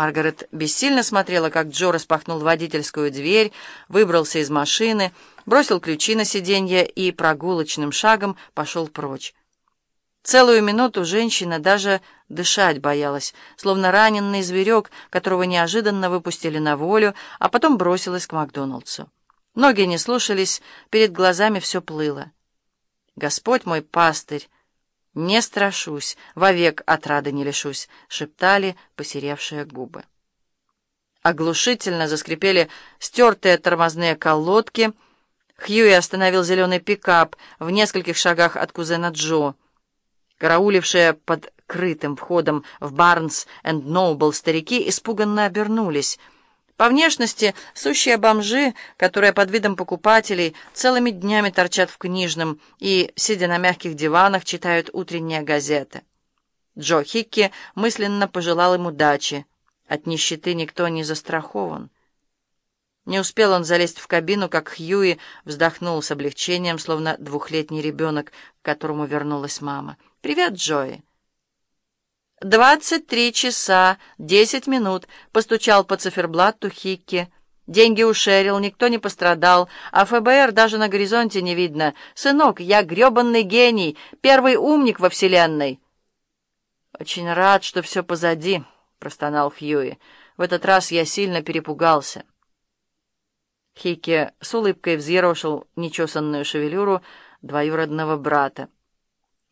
Маргарет бессильно смотрела, как Джо распахнул водительскую дверь, выбрался из машины, бросил ключи на сиденье и прогулочным шагом пошел прочь. Целую минуту женщина даже дышать боялась, словно раненый зверек, которого неожиданно выпустили на волю, а потом бросилась к Макдоналдсу. Ноги не слушались, перед глазами все плыло. «Господь мой пастырь!» «Не страшусь, вовек отрады не лишусь», — шептали посеревшие губы. Оглушительно заскрипели стертые тормозные колодки. Хьюи остановил зеленый пикап в нескольких шагах от кузена Джо. Караулившие под крытым входом в Барнс энд Ноубл старики испуганно обернулись — по внешности сущие бомжи, которые под видом покупателей целыми днями торчат в книжном и, сидя на мягких диванах, читают утренние газеты. Джо Хикки мысленно пожелал им удачи. От нищеты никто не застрахован. Не успел он залезть в кабину, как Хьюи вздохнул с облегчением, словно двухлетний ребенок, к которому вернулась мама. «Привет, Джои!» «Двадцать три часа, десять минут», — постучал по циферблату Хикки. «Деньги ушерил, никто не пострадал, а ФБР даже на горизонте не видно. Сынок, я гребанный гений, первый умник во Вселенной». «Очень рад, что все позади», — простонал Хьюи. «В этот раз я сильно перепугался». Хикки с улыбкой взъерошил нечесанную шевелюру двоюродного брата.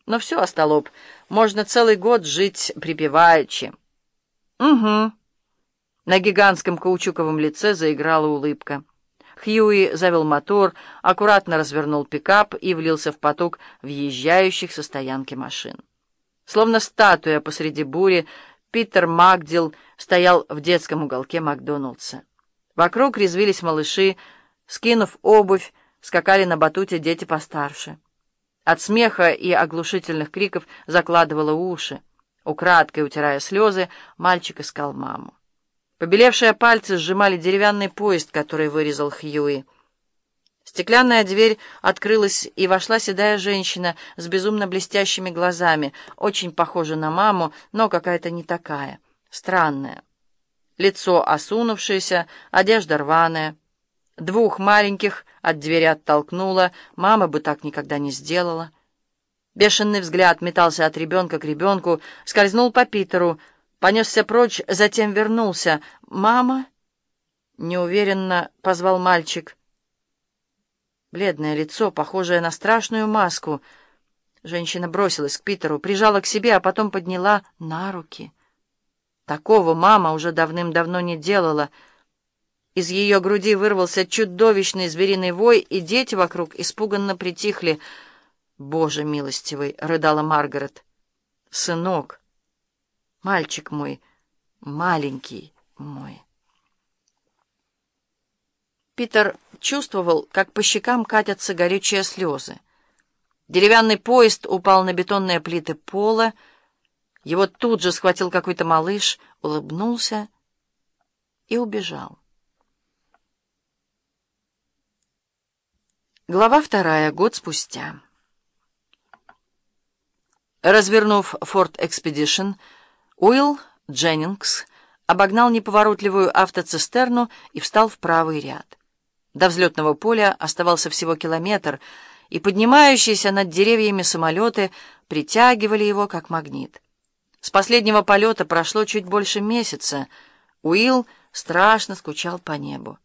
«Ну все, остолоп». Можно целый год жить припеваючи. Угу. На гигантском каучуковом лице заиграла улыбка. Хьюи завел мотор, аккуратно развернул пикап и влился в поток въезжающих со стоянки машин. Словно статуя посреди бури, Питер Магдил стоял в детском уголке Макдоналдса. Вокруг резвились малыши, скинув обувь, скакали на батуте дети постарше. От смеха и оглушительных криков закладывала уши. Украдкой утирая слезы, мальчик искал маму. Побелевшие пальцы сжимали деревянный поезд, который вырезал Хьюи. Стеклянная дверь открылась, и вошла седая женщина с безумно блестящими глазами, очень похожа на маму, но какая-то не такая, странная. Лицо осунувшееся, одежда рваная. Двух маленьких от двери оттолкнула, мама бы так никогда не сделала. Бешеный взгляд метался от ребенка к ребенку, скользнул по Питеру, понесся прочь, затем вернулся. «Мама?» — неуверенно позвал мальчик. Бледное лицо, похожее на страшную маску. Женщина бросилась к Питеру, прижала к себе, а потом подняла на руки. Такого мама уже давным-давно не делала — из ее груди вырвался чудовищный звериный вой, и дети вокруг испуганно притихли. «Боже милостивый!» — рыдала Маргарет. «Сынок! Мальчик мой! Маленький мой!» Питер чувствовал, как по щекам катятся горючие слезы. Деревянный поезд упал на бетонные плиты пола. Его тут же схватил какой-то малыш, улыбнулся и убежал. Глава вторая. Год спустя. Развернув Ford Expedition, Уилл Дженнингс обогнал неповоротливую автоцистерну и встал в правый ряд. До взлетного поля оставался всего километр, и поднимающиеся над деревьями самолеты притягивали его как магнит. С последнего полета прошло чуть больше месяца. Уилл страшно скучал по небу.